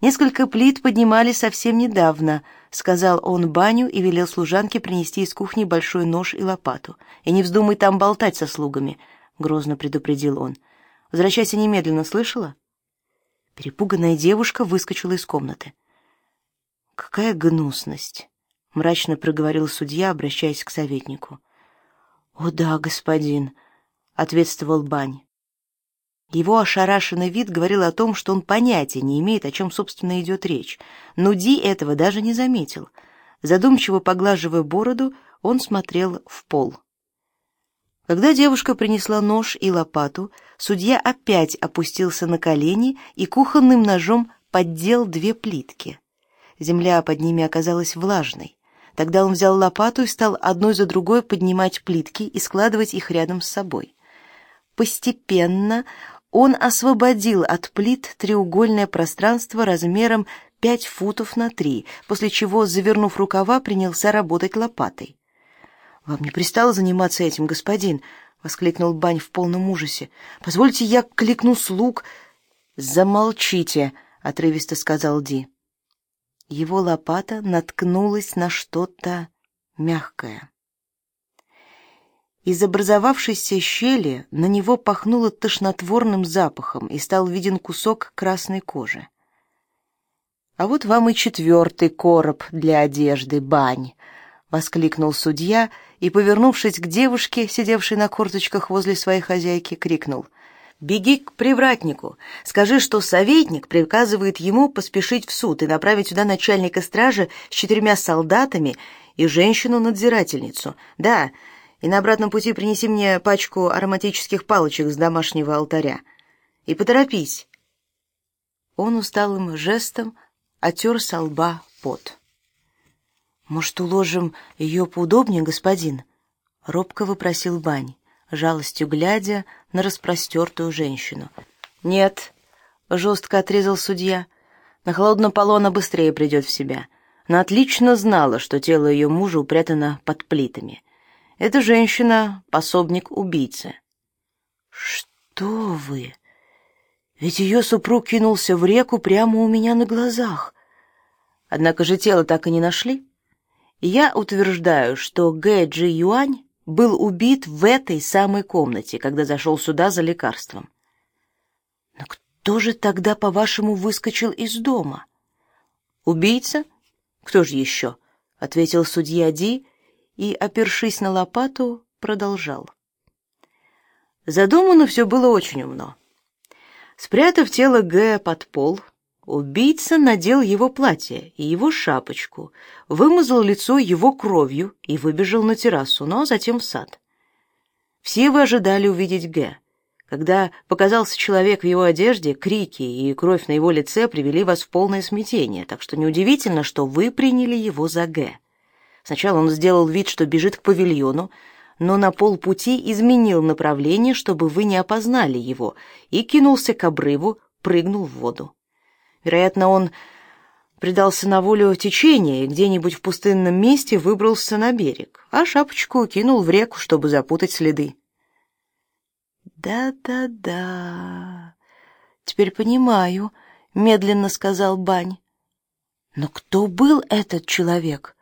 Несколько плит поднимали совсем недавно, сказал он баню и велел служанке принести из кухни большой нож и лопату. И не вздумай там болтать со слугами, грозно предупредил он. Возвращайся немедленно, слышала? Перепуганная девушка выскочила из комнаты. Какая гнусность, мрачно проговорил судья, обращаясь к советнику. О да, господин, ответствовал Бань. Его ошарашенный вид говорил о том, что он понятия не имеет, о чем собственно идет речь. Но Ди этого даже не заметил. Задумчиво поглаживая бороду, он смотрел в пол. Когда девушка принесла нож и лопату, судья опять опустился на колени и кухонным ножом поддел две плитки. Земля под ними оказалась влажной. Тогда он взял лопату и стал одной за другой поднимать плитки и складывать их рядом с собой. Постепенно он освободил от плит треугольное пространство размером 5 футов на 3, после чего, завернув рукава, принялся работать лопатой. «Вам не пристало заниматься этим, господин?» — воскликнул Бань в полном ужасе. «Позвольте, я кликну слуг». «Замолчите», — отрывисто сказал Ди. Его лопата наткнулась на что-то мягкое. Из образовавшейся щели на него пахнуло тошнотворным запахом и стал виден кусок красной кожи. А вот вам и четвертый короб для одежды, бань, воскликнул судья и, повернувшись к девушке, сидевшей на корточках возле своей хозяйки, крикнул: Беги к привратнику. Скажи, что советник приказывает ему поспешить в суд и направить сюда начальника стражи с четырьмя солдатами и женщину-надзирательницу. Да, и на обратном пути принеси мне пачку ароматических палочек с домашнего алтаря. И поторопись. Он усталым жестом отер со лба пот. Может, уложим ее поудобнее, господин? робко вопросил Бань, жалостью глядя на распростертую женщину. Нет, жестко отрезал судья. На холодном полу она быстрее придет в себя. Она отлично знала, что тело ее мужа упрятано под плитами. Эта женщина — пособник убийцы. Что вы? Ведь ее супруг кинулся в реку прямо у меня на глазах. Однако же тело так и не нашли. Я утверждаю, что Гэ Джи Юань был убит в этой самой комнате, когда зашел сюда за лекарством. Но кто же тогда, по-вашему, выскочил из дома? Убийца? Кто же еще? ответил судья Ди и, опершись на лопату, продолжал. Задумано все было очень умно. Спрятав тело Г под пол, убийца надел его платье и его шапочку, вымазал лицо его кровью и выбежал на террасу, но затем в сад. Все вы ожидали увидеть Г. Когда показался человек в его одежде, крики и кровь на его лице привели вас в полное смятение, так что неудивительно, что вы приняли его за Г. Сначала он сделал вид, что бежит к павильону, но на полпути изменил направление, чтобы вы не опознали его, и кинулся к обрыву, прыгнул в воду. Вероятно, он предался на волю течения и где-нибудь в пустынном месте выбрался на берег, а шапочку кинул в реку, чтобы запутать следы. Да-да-да. Теперь понимаю, медленно сказал Бань. Но кто был этот человек?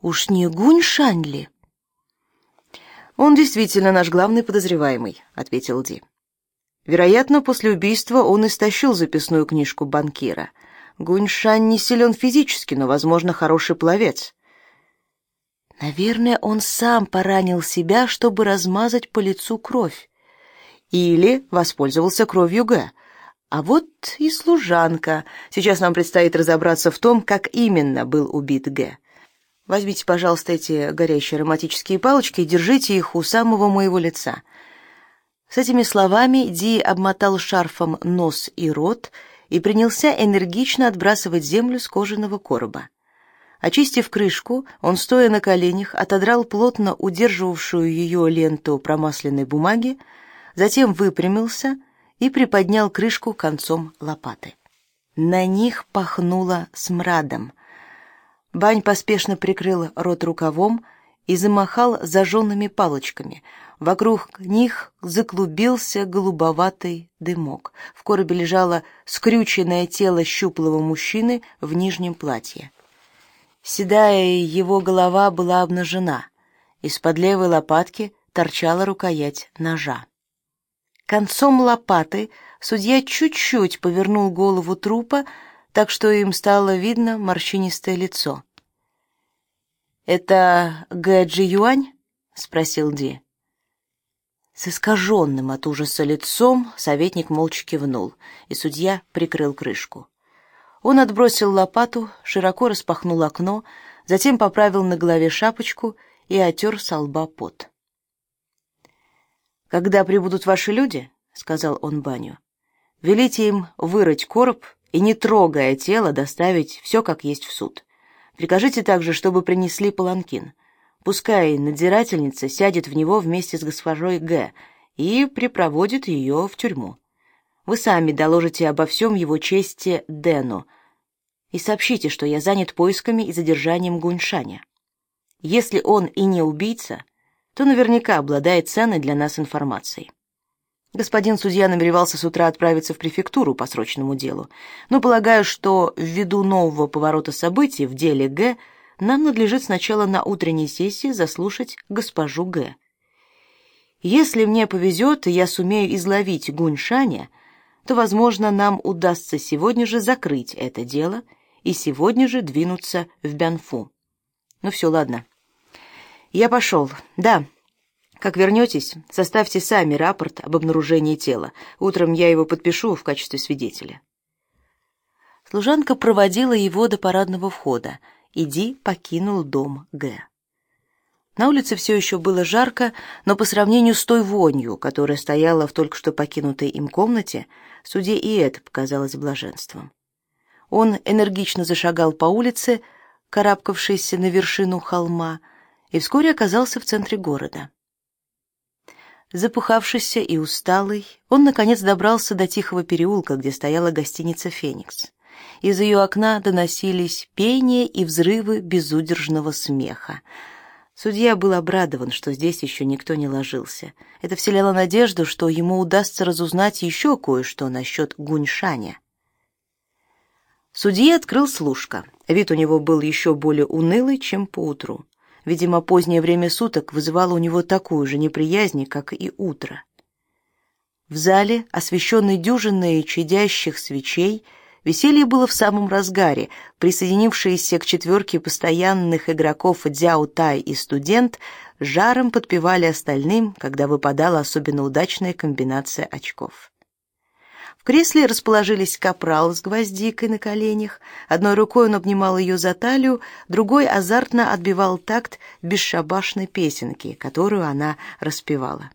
Уж не Гунь-Шань ли? Он действительно наш главный подозреваемый, ответил Ди. Вероятно, после убийства он истощил записную книжку банкира. Гунь-Шань не силен физически, но, возможно, хороший пловец. Наверное, он сам поранил себя, чтобы размазать по лицу кровь. Или воспользовался кровью Г. А вот и служанка. Сейчас нам предстоит разобраться в том, как именно был убит Г. Возьмите, пожалуйста, эти горящие ароматические палочки и держите их у самого моего лица. С этими словами Ди обмотал шарфом нос и рот и принялся энергично отбрасывать землю с кожаного короба. Очистив крышку, он стоя на коленях отодрал плотно удерживавшую ее ленту промасленной бумаги, затем выпрямился и приподнял крышку концом лопаты. На них пахнуло смрадом, Бань поспешно прикрыл рот рукавом и замахал зажженными палочками. Вокруг них заклубился голубоватый дымок. В коробе лежало скрюченное тело щуплого мужчины в нижнем платье. Седая его голова была обнажена. Из-под левой лопатки торчала рукоять ножа. Концом лопаты судья чуть-чуть повернул голову трупа, так что им стало видно морщинистое лицо. «Это Гэджи Юань?» — спросил Ди. С искаженным от ужаса лицом советник молча кивнул, и судья прикрыл крышку. Он отбросил лопату, широко распахнул окно, затем поправил на голове шапочку и отер со лба пот. «Когда прибудут ваши люди, — сказал он Баню, — велите им вырыть короб и, не трогая тело, доставить все как есть в суд. Прикажите также, чтобы принесли паланкин. Пускай надзирательница сядет в него вместе с госпожой Г. и припроводит ее в тюрьму. Вы сами доложите обо всем его чести Дэну и сообщите, что я занят поисками и задержанием Гуньшаня. Если он и не убийца, то наверняка обладает ценной для нас информацией. Господин судья намеревался с утра отправиться в префектуру по срочному делу, но полагаю, что ввиду нового поворота событий в деле Г нам надлежит сначала на утренней сессии заслушать госпожу Г. Если мне повезет, и я сумею изловить Гуньшаня, то, возможно, нам удастся сегодня же закрыть это дело и сегодня же двинуться в Бянфу. Ну все, ладно. Я пошел. Да. Как вернетесь, составьте сами рапорт об обнаружении тела. Утром я его подпишу в качестве свидетеля. Служанка проводила его до парадного входа. Иди покинул дом Г. На улице все еще было жарко, но по сравнению с той вонью, которая стояла в только что покинутой им комнате, судье и это показалось блаженством. Он энергично зашагал по улице, карабкавшейся на вершину холма, и вскоре оказался в центре города. Запухавшийся и усталый, он наконец добрался до тихого переулка, где стояла гостиница Феникс. Из ее окна доносились пение и взрывы безудержного смеха. Судья был обрадован, что здесь еще никто не ложился. Это вселяло надежду, что ему удастся разузнать еще кое-что насчет Гуньшаня. Судья открыл служка. Вид у него был еще более унылый, чем поутру. Видимо, позднее время суток вызывало у него такую же неприязнь, как и утро. В зале, освещенной дюжиной чадящих свечей, веселье было в самом разгаре. Присоединившиеся к четверке постоянных игроков Дзяо Тай и студент жаром подпевали остальным, когда выпадала особенно удачная комбинация очков кресле расположились капрал с гвоздикой на коленях. Одной рукой он обнимал ее за талию, другой азартно отбивал такт бесшабашной песенки, которую она распевала.